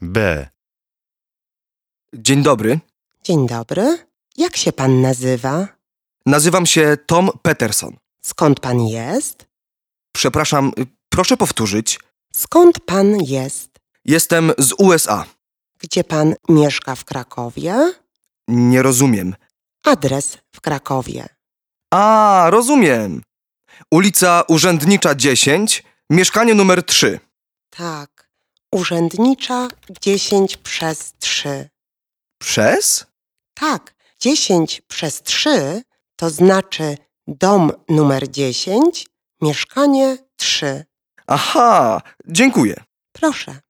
B. Dzień dobry. Dzień dobry. Jak się pan nazywa? Nazywam się Tom Peterson. Skąd pan jest? Przepraszam, proszę powtórzyć. Skąd pan jest? Jestem z USA. Gdzie pan mieszka w Krakowie? Nie rozumiem. Adres w Krakowie. A, rozumiem. Ulica Urzędnicza 10, mieszkanie numer 3. Tak. Urzędnicza 10 przez 3. Przez? Tak, 10 przez 3 to znaczy dom numer 10, mieszkanie 3. Aha, dziękuję. Proszę.